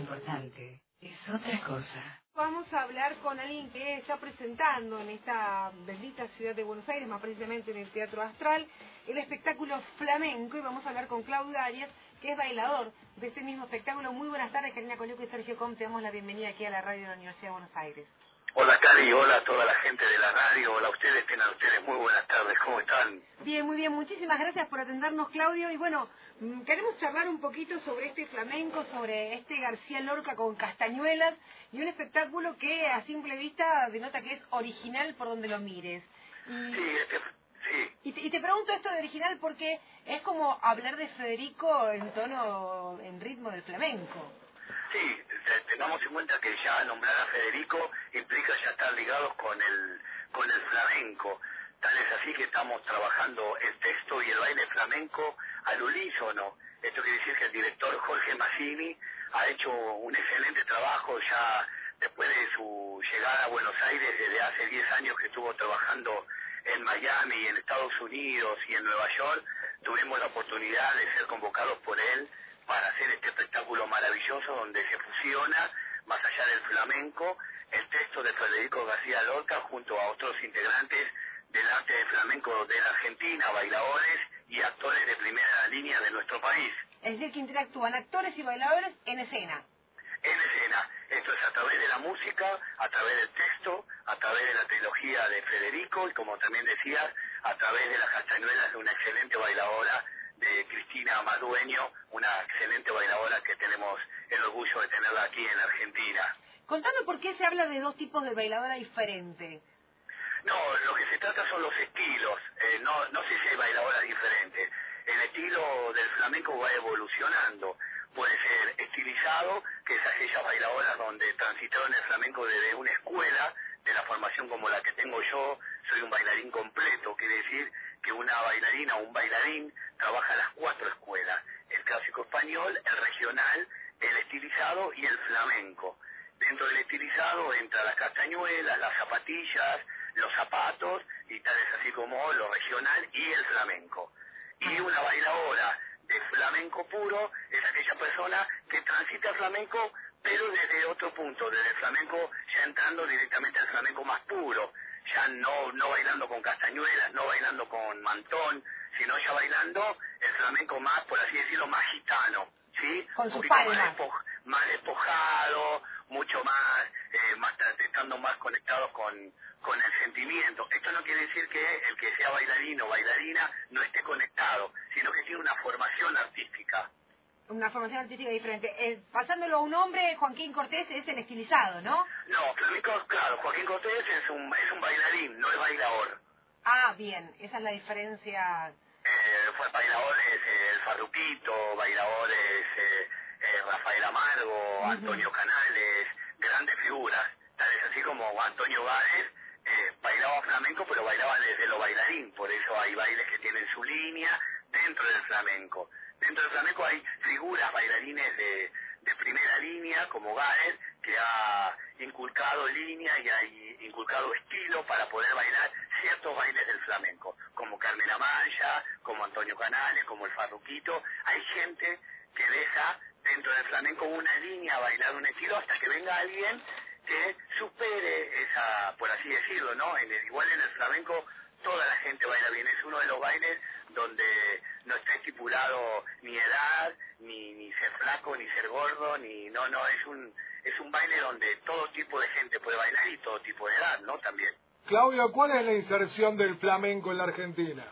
importante, es otra cosa. Vamos a hablar con alguien que está presentando en esta bendita ciudad de Buenos Aires, más precisamente en el Teatro Astral, el espectáculo flamenco y vamos a hablar con Claudio Arias, que es bailador de este mismo espectáculo. Muy buenas tardes, Karina Coluco y Sergio Com, te damos la bienvenida aquí a la radio de la Universidad de Buenos Aires. Hola Cari, hola a toda la gente de la radio, hola a ustedes, tengan ustedes muy buenas tardes, ¿cómo están? Bien, muy bien, muchísimas gracias por atendernos Claudio y bueno, mm, queremos charlar un poquito sobre este flamenco, sobre este García Lorca con castañuelas y un espectáculo que a simple vista denota que es original por donde lo mires. Y... Sí, este, sí. Y te, y te pregunto esto de original porque es como hablar de Federico en tono, en ritmo del flamenco. Sí, tengamos en cuenta que ya nombrar a Federico implica ya estar ligados con el, con el flamenco. Tal es así que estamos trabajando el texto y el baile flamenco al unísono. Esto quiere decir que el director Jorge Massini ha hecho un excelente trabajo ya después de su llegada a Buenos Aires, desde hace 10 años que estuvo trabajando en Miami, en Estados Unidos y en Nueva York, tuvimos la oportunidad de ser convocados por él para hacer este espectáculo maravilloso donde se fusiona, más allá del flamenco, el texto de Federico García Lorca junto a otros integrantes del arte de flamenco de la Argentina, bailadores y actores de primera línea de nuestro país. Es decir, que interactúan actores y bailadores en escena. En escena. Esto es a través de la música, a través del texto, a través de la trilogía de Federico y como también decías, a través de las castañuelas de una excelente bailadora de Cristina Madueño, una excelente bailadora que tenemos el orgullo de tenerla aquí en Argentina. Contame por qué se habla de dos tipos de bailadora diferentes. No, lo que se trata son los estilos. Eh, no, no sé si hay bailadoras diferentes. El estilo del flamenco va evolucionando. Puede ser estilizado, que es aquellas bailadoras donde transitaron el flamenco desde una escuela, de la formación como la que tengo yo, soy un bailarín completo, quiere decir que una bailarina o un bailarín trabaja las cuatro escuelas, el clásico español, el regional, el estilizado y el flamenco. Dentro del estilizado entra las castañuelas, las zapatillas, los zapatos y tal es así como lo regional y el flamenco. Y una bailadora de flamenco puro es aquella persona que transita flamenco pero desde otro punto, desde el flamenco ya entrando directamente al flamenco más puro, ya no, no bailando con castañuelas, no bailando con mantón, sino ya bailando el flamenco más, por así decirlo, más gitano, ¿sí? Con su palma. más, despo- más despojado, mucho más, eh, más estando más conectados con, con el sentimiento. Esto no quiere decir que el que sea bailarín o bailarina no esté conectado, sino que tiene una formación artística. Una formación artística diferente. Eh, pasándolo a un hombre, Joaquín Cortés es el estilizado, ¿no? No, claro, Joaquín Cortés es un, es un bailarín, no es bailador. Ah, bien, esa es la diferencia. Eh, fue bailadores eh, el Farruquito, bailadores eh, eh, Rafael Amargo, Antonio Canales, grandes figuras, tales así como Antonio Gárez, eh, bailaba flamenco, pero bailaba desde lo bailarín, por eso hay bailes que tienen su línea dentro del flamenco. Dentro del flamenco hay figuras bailarines de, de primera línea, como Gárez, que ha inculcado línea y ha inculcado estilo para poder bailar ciertos bailes del flamenco, como Carmen Amaya, como Antonio Canales, como el Farruquito. Hay gente que deja dentro del flamenco una línea a bailar un estilo hasta que venga alguien que supere esa, por así decirlo, ¿no? En el, igual en el flamenco toda la gente baila bien, es uno de los bailes donde no está estipulado ni edad, ni, ni ser flaco, ni ser gordo, ni no, no, es un, es un baile donde todo tipo de gente puede bailar y todo tipo de edad, ¿no? También. Claudio, ¿cuál es la inserción del flamenco en la Argentina?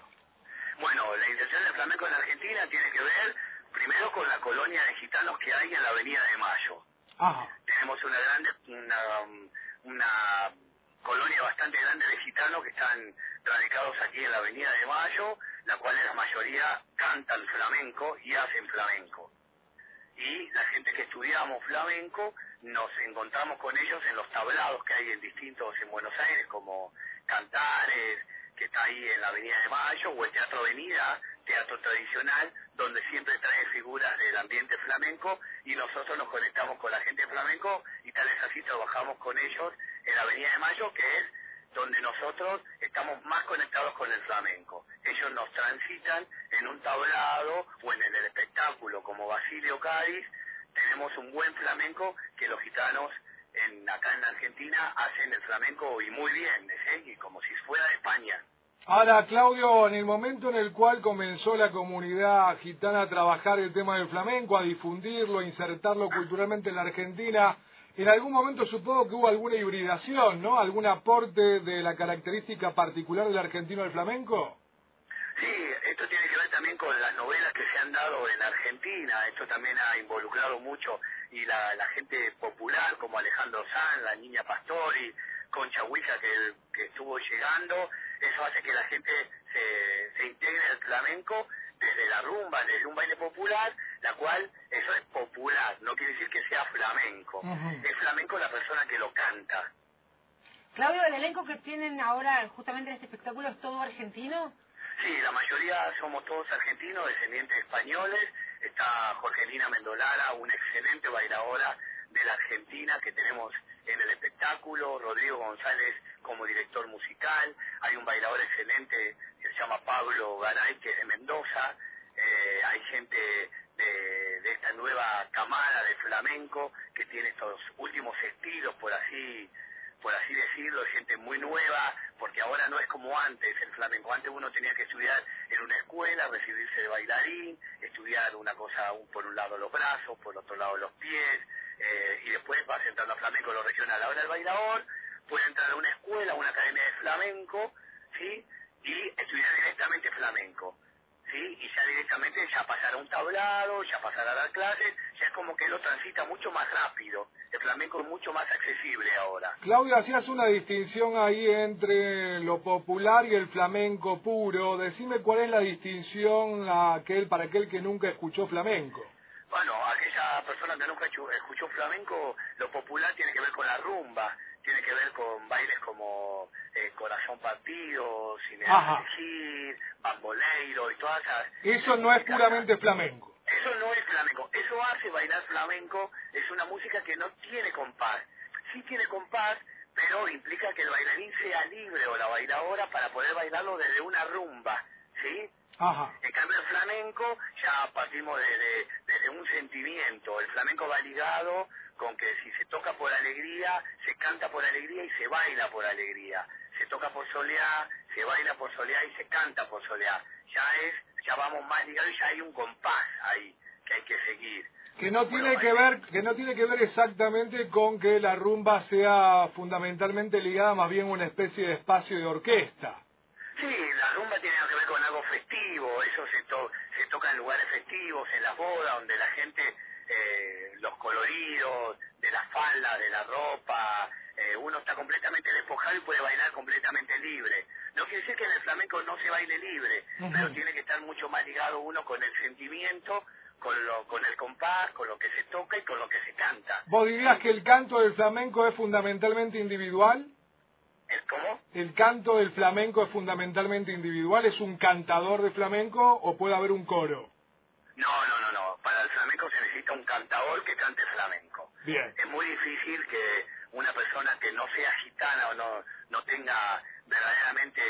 Bueno, la intención del flamenco en la Argentina tiene que ver primero con la colonia de gitanos que hay en la Avenida de Mayo. Ajá. Tenemos una grande, una, una colonia bastante grande de gitanos que están radicados aquí en la Avenida de Mayo, la cual en la mayoría cantan flamenco y hacen flamenco. Y la gente que estudiamos flamenco nos encontramos con ellos en los tablados que hay en distintos en Buenos Aires, como Cantares, que está ahí en la Avenida de Mayo, o el Teatro Avenida, teatro tradicional, donde siempre trae figuras del ambiente flamenco y nosotros nos conectamos con la gente flamenco y tal es así trabajamos con ellos en la Avenida de Mayo, que es donde nosotros estamos más conectados con el flamenco. Ellos nos transitan en un tablado o en el espectáculo como Basilio Cádiz, tenemos un buen flamenco que los gitanos en, acá en Argentina hacen el flamenco y muy bien, ¿eh? y como si fuera de España. Ahora, Claudio, en el momento en el cual comenzó la comunidad gitana a trabajar el tema del flamenco, a difundirlo, a insertarlo culturalmente en la Argentina, en algún momento supongo que hubo alguna hibridación, ¿no? ¿Algún aporte de la característica particular del argentino al flamenco? Sí, esto tiene que ver también con las novelas que se han dado en Argentina. Esto también ha involucrado mucho y la, la gente popular como Alejandro Sanz, la niña Pastori, Concha Huica que, que estuvo llegando. Eso hace que la gente se, se integre al flamenco desde la rumba, desde un baile popular, la cual eso es popular, no quiere decir que sea flamenco. Es flamenco la persona que lo canta. Claudio, ¿el elenco que tienen ahora justamente en este espectáculo es todo argentino? Sí, la mayoría somos todos argentinos, descendientes españoles. Está Jorgelina Mendolara, una excelente bailadora de la Argentina que tenemos en el espectáculo, Rodrigo González como director musical, hay un bailador excelente que se llama Pablo Garay, que es de Mendoza, eh, hay gente de, de esta nueva camada de flamenco que tiene estos últimos estilos, por así por así decirlo, gente muy nueva, porque ahora no es como antes el flamenco. Antes uno tenía que estudiar en una escuela, recibirse de bailarín, estudiar una cosa por un lado los brazos, por otro lado los pies, eh, y después vas entrando a flamenco lo regional. Ahora el bailador puede entrar a una escuela, a una academia de flamenco, ¿sí? Y estudiar directamente flamenco. ¿Sí? Y ya directamente ya pasar a un tablado, ya pasar a dar clases, ya es como que lo transita mucho más rápido. El flamenco es mucho más accesible ahora. Claudia, hacías una distinción ahí entre lo popular y el flamenco puro. Decime cuál es la distinción aquel, para aquel que nunca escuchó flamenco. Bueno, aquella persona que nunca escuchó flamenco, lo popular tiene que ver con la rumba, tiene que ver con bailes como eh, Corazón Partido, Cine Gil, Bamboleiro y todas esas... Eso no es puramente flamenco. Eso no es flamenco, eso hace bailar flamenco, es una música que no tiene compás. Sí tiene compás, pero implica que el bailarín sea libre o la bailadora para poder bailarlo desde una rumba, ¿sí? Ajá. En cambio el flamenco ya partimos desde de, de un sentimiento, el flamenco va ligado con que si se toca por alegría, se canta por alegría y se baila por alegría. Se toca por soleá, se baila por soleá y se canta por soleá. Ya es, ya vamos más ligados y ya hay un compás ahí que hay que seguir. Que no tiene que ver, que no tiene que ver exactamente con que la rumba sea fundamentalmente ligada más bien a una especie de espacio de orquesta. Sí, la rumba tiene que ver con algo festivo, eso se, to se toca en lugares festivos, en las bodas, donde la gente eh, los coloridos de la falda, de la ropa, eh, uno está completamente despojado y puede bailar completamente libre. No quiere decir que en el flamenco no se baile libre, pero tiene que estar mucho más ligado uno con el sentimiento, con, lo, con el compás, con lo que se toca y con lo que se canta. ¿Vos dirías que el canto del flamenco es fundamentalmente individual? ¿El cómo? ¿El canto del flamenco es fundamentalmente individual? ¿Es un cantador de flamenco o puede haber un coro? No, no, no, no. Para el flamenco se necesita un cantador que cante flamenco. Bien. Es muy difícil que una persona que no sea gitana o no, no tenga verdaderamente...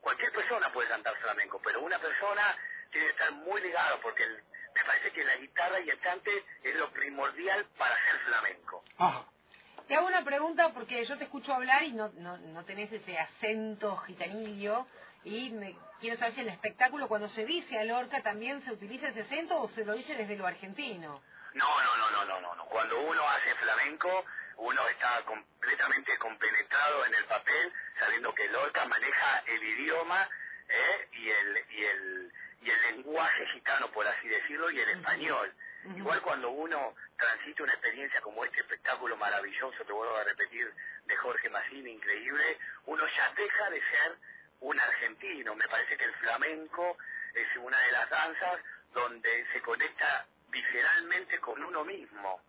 Cualquier persona puede cantar flamenco, pero una persona tiene que estar muy ligado porque el, me parece que la guitarra y el cante es lo primordial para hacer flamenco. Ajá. Te hago una pregunta porque yo te escucho hablar y no, no, no tenés ese acento gitanillo y me quiero saber si en el espectáculo cuando se dice a Lorca también se utiliza ese acento o se lo dice desde lo argentino. No, no, no, no, no, no, no. Cuando uno hace flamenco, uno está completamente compenetrado en el papel, sabiendo que Lorca maneja el idioma ¿eh? y el y el y el lenguaje gitano, por así decirlo, y el español. Igual cuando uno transita una experiencia como este espectáculo maravilloso, te vuelvo a repetir, de Jorge Massini, increíble, uno ya deja de ser un argentino. Me parece que el flamenco es una de las danzas donde se conecta visceralmente con uno mismo,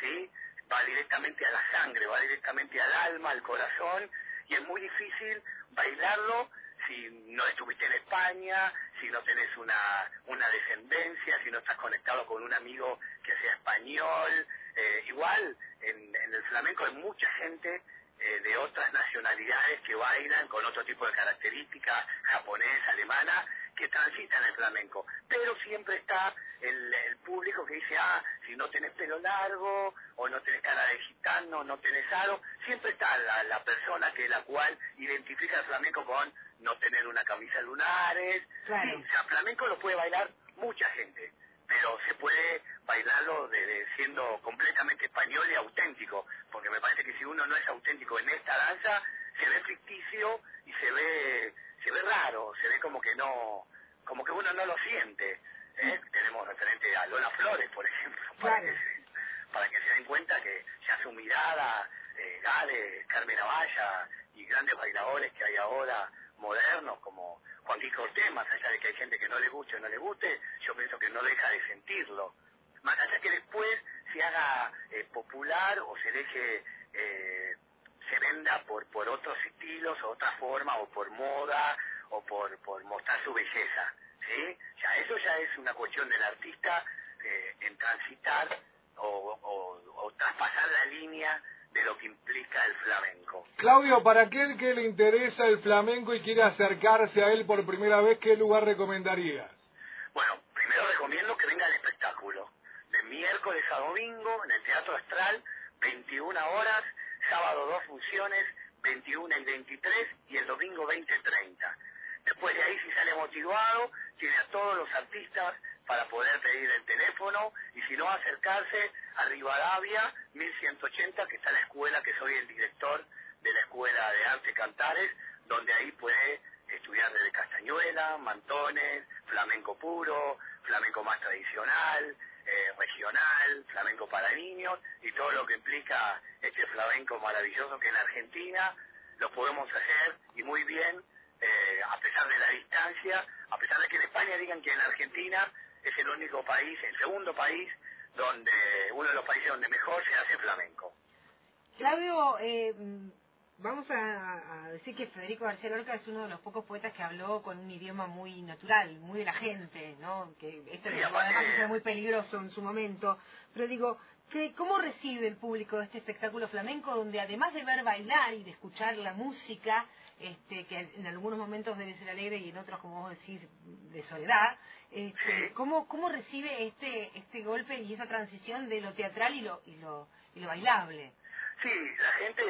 ¿sí? Va directamente a la sangre, va directamente al alma, al corazón, y es muy difícil bailarlo si no estuviste en España, si no tenés una, una descendencia, si no estás conectado con un amigo que sea español. Eh, igual, en, en el flamenco hay mucha gente eh, de otras nacionalidades que bailan con otro tipo de características, japonesa, alemana, que transitan el flamenco. Pero siempre está el, el, público que dice, ah, si no tenés pelo largo, o no tenés cara de gitano, no tenés aro, siempre está la, la persona que la cual identifica el flamenco con no tener una camisa lunares. Claro. Sí, o sea, flamenco lo puede bailar mucha gente, pero se puede bailarlo de, siendo completamente español y auténtico, porque me parece que si uno no es auténtico en esta danza, se ve ficticio y se ve se ve raro, se ve como que no, como que uno no lo siente. ¿eh? Tenemos referente a Lola Flores, por ejemplo, para, Claro. que, se, para que se den cuenta que ya su mirada, eh, Gale, Carmen Avalla y grandes bailadores que hay ahora, modernos, como Juan Luis Cortés, más allá de que hay gente que no le guste o no le guste, yo pienso que no deja de sentirlo. Más allá que después se haga eh, popular o se deje... Eh, se venda por por otros estilos o otra forma o por moda o por por mostrar su belleza sí ya eso ya es una cuestión del artista eh, en transitar o, o, o traspasar la línea de lo que implica el flamenco. Claudio, para aquel que le interesa el flamenco y quiere acercarse a él por primera vez, ¿qué lugar recomendarías? bueno primero recomiendo que venga al espectáculo. De miércoles a domingo en el Teatro Astral 21 horas sábado dos funciones, 21 y 23, y el domingo 20 y 30. Después de ahí, si sale motivado, tiene a todos los artistas para poder pedir el teléfono, y si no, acercarse a Rivadavia, 1180, que está la escuela, que soy el director de la Escuela de Arte Cantares, donde ahí puede estudiar desde castañuela, mantones, flamenco puro, flamenco más tradicional, eh, regional, flamenco para niños y todo lo que implica este flamenco maravilloso que en Argentina lo podemos hacer y muy bien, eh, a pesar de la distancia, a pesar de que en España digan que en Argentina es el único país, el segundo país, donde uno de los países donde mejor se hace flamenco. Claudio, eh, vamos a, a decir que Federico García Lorca es uno de los pocos poetas que habló con un idioma muy natural, muy de la gente, ¿no? Que esto Sí, además fue muy peligroso en su momento. Pero digo, ¿qué, ¿cómo recibe el público este espectáculo flamenco donde además de ver bailar y de escuchar la música, este, que en algunos momentos debe ser alegre y en otros, como vos decís, de soledad, este. ¿cómo, ¿cómo recibe este, este golpe y esa transición de lo teatral y lo, y lo, y lo bailable? Sí, la gente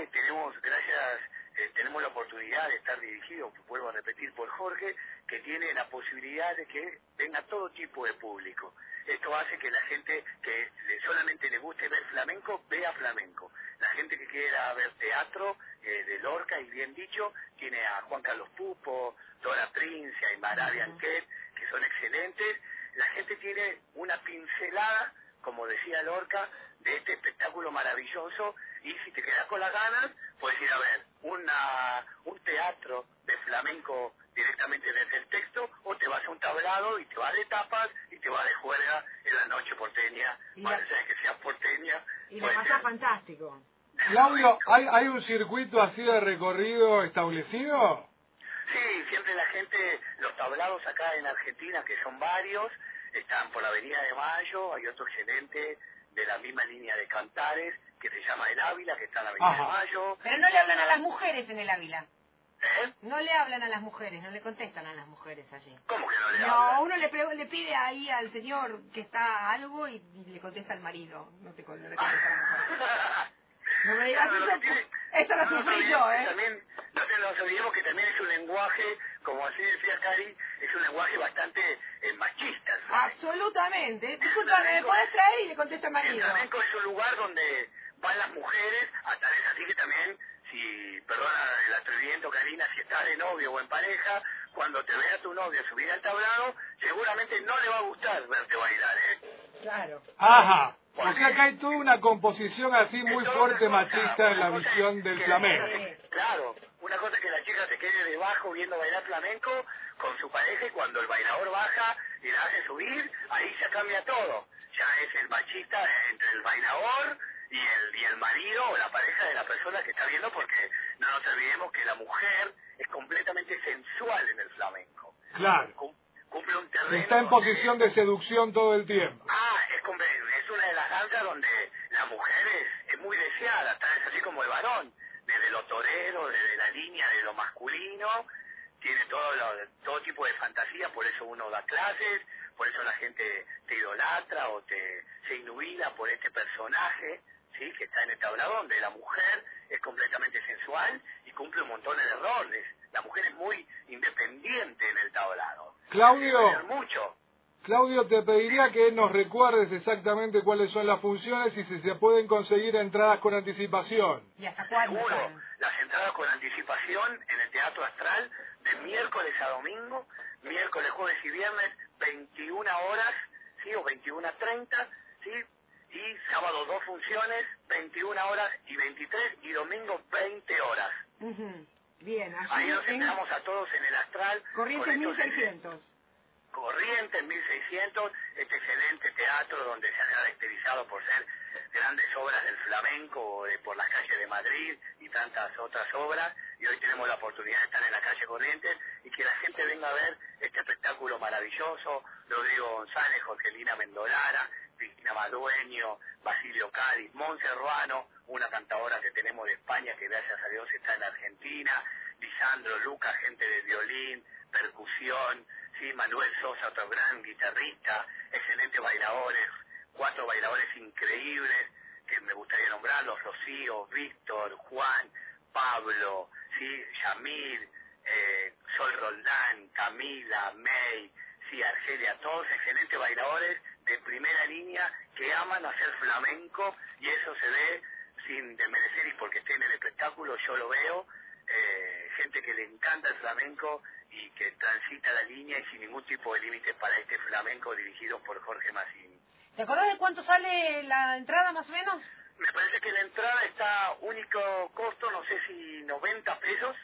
gracias, eh, tenemos la oportunidad de estar dirigidos, vuelvo a repetir, por Jorge, que tiene la posibilidad de que venga todo tipo de público. Esto hace que la gente que solamente le guste ver flamenco, vea flamenco. La gente que quiera ver teatro eh, de Lorca, y bien dicho, tiene a Juan Carlos Pupo, Dora Prince, Aymara. Bianquet, que son excelentes. La gente tiene una pincelada, como decía Lorca, de este espectáculo maravilloso y si te quedas con las ganas, puedes ir a ver una, un teatro de flamenco directamente desde el texto o te vas a un tablado y te vas de tapas y te vas de juerga en la noche porteña, más la- allá de que seas porteña. Y la pasa ser fantástico. Claudio. ¿hay, ¿hay un circuito así de recorrido establecido? Sí, siempre la gente, los tablados acá en Argentina, que son varios, están por la Avenida de Mayo, hay otro excelente de la misma línea de Cantares, que se llama El Ávila, que está en la Avenida de Mayo. Pero no le hablan a las mujeres en el Ávila. ¿Eh? No le hablan a las mujeres, no le contestan a las mujeres allí. ¿Cómo que no le No, hablan? uno le, pre- le pide ahí al señor que está algo y, y le contesta al marido. No, te, no le contesta a la mujer. No me digas Claro, eso, tiene- eso lo no sufrí yo, ¿eh? También, no nos olvidemos que también es un lenguaje, como así decía Cari, es un lenguaje bastante eh, machista. el flamenco. Absolutamente. Disculpame, ¿me podés traer? Y le contesta al El marido. flamenco es un lugar donde van las mujeres, hasta es así que también, si, perdona el atrevimiento, Karina, si estás de novio o en pareja, cuando te vea tu novio subir al tablado, seguramente no le va a gustar verte bailar, ¿eh? Claro. Ajá. O sea que hay toda una composición así muy fuerte machista en la visión del flamenco. se- claro, una cosa es que la chica se quede debajo viendo bailar flamenco con su pareja y cuando el bailador baja y la hace subir, ahí ya cambia todo. Ya es el machista entre el bailador y el, y el marido o la pareja de la persona que está viendo porque no nos olvidemos que la mujer es completamente sensual en el flamenco. Claro. Cum- Cumple un terreno... Está en posición de seducción todo el tiempo. Ah, es, es una de las danzas donde la mujer es, es muy deseada, tal vez así como el varón, desde lo torero, desde la línea de lo masculino, tiene todo, lo- todo tipo de fantasía, por eso uno da clases, por eso la gente te idolatra o te se inubila por este personaje, ¿sí? que está en el tablado, donde la mujer es completamente sensual y cumple un montón de roles. La mujer es muy independiente en el tablado. Claudio. Mucho. Claudio, te pediría que nos recuerdes exactamente cuáles son las funciones y si se pueden conseguir entradas con anticipación. ¿Y hasta cuándo? Seguro, las entradas con anticipación en el Teatro Astral de miércoles a domingo, miércoles, jueves y viernes, 21 horas, ¿sí? O 21.30, ¿sí? Y sábado dos funciones, 21 horas y 23, y domingo 20 horas. Bien, Ahí allí nos esperamos a todos en el Astral. Corrientes con estos- 1600. Corrientes 1600, este excelente teatro donde se ha caracterizado por ser grandes obras del flamenco eh, por las calles de Madrid y tantas otras obras y hoy tenemos la oportunidad de estar en la calle Corrientes y que la gente venga a ver este espectáculo maravilloso, Rodrigo González, Jorgelina Mendolara, Cristina Madueño, Basilio Cádiz, Monse Ruano, una cantadora que tenemos de España que gracias a Dios está en Argentina, Lisandro Lucas, gente de violín, percusión, sí, Manuel Sosa, otro gran guitarrista, excelentes bailadores, cuatro bailadores increíbles que me gustaría nombrarlos, Rocío, Víctor, Juan, Pablo, sí, Yamil, eh, Sol Roldán, Camila, May, sí, Argelia, todos excelentes bailadores de primera línea que aman hacer flamenco y eso se ve sin desmerecer y porque esté en el espectáculo, yo lo veo, eh, gente que le encanta el flamenco y que transita la línea y sin ningún tipo de límite para este flamenco dirigido por Jorge Massini. ¿Te acordás de cuánto sale la entrada más o menos? Me parece que la entrada está único costo, no sé si 90 pesos.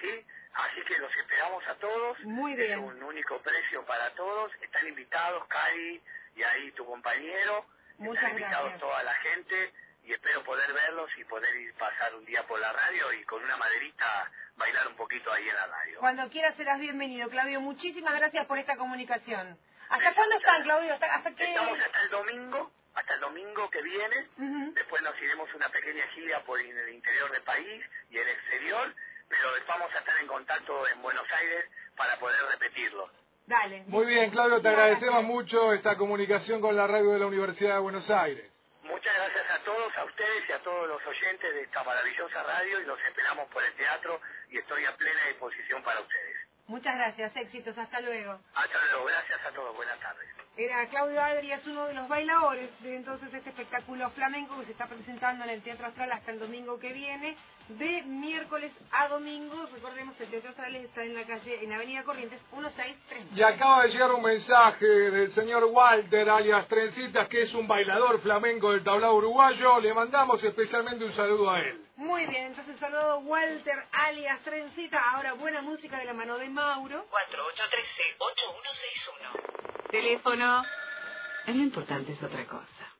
¿sí? Así que los esperamos a todos. Muy Es bien. un único precio para todos. Están invitados, Cari y ahí tu compañero. Muchas Están invitados gracias. toda la gente y espero poder verlos y poder ir pasar un día por la radio y con una maderita bailar un poquito ahí en la radio. Cuando quieras serás bienvenido, Claudio. Muchísimas gracias por esta comunicación. ¿Hasta cuándo están, Claudio? ¿Hasta, hasta qué? Estamos hasta el domingo, hasta el domingo que viene. Después nos iremos una pequeña gira por el interior del país y el exterior, pero vamos a estar en contacto en Buenos Aires para poder repetirlo. Dale. Muy bien, Claudio, te agradecemos mucho esta comunicación con la radio de la Universidad de Buenos Aires. Muchas gracias a todos, a ustedes y a todos los oyentes de esta maravillosa radio y los esperamos por el teatro y estoy a plena disposición para ustedes. Muchas gracias, éxitos, hasta luego. Hasta luego, gracias a todos, buenas tardes. Era Claudio Adrias, uno de los bailadores de entonces este espectáculo flamenco que se está presentando en el Teatro Astral hasta el domingo que viene, de miércoles a domingo. Recordemos, el Teatro Astral está en la calle, en la Avenida Corrientes, 1630. Y acaba de llegar un mensaje del señor Walter, alias Trencitas, que es un bailador flamenco del tablado uruguayo. Le mandamos especialmente un saludo a él. Muy bien, entonces saludo Walter alias Trencita. Ahora buena música de la mano de Mauro. 4813-8161. Teléfono. Lo importante es otra cosa.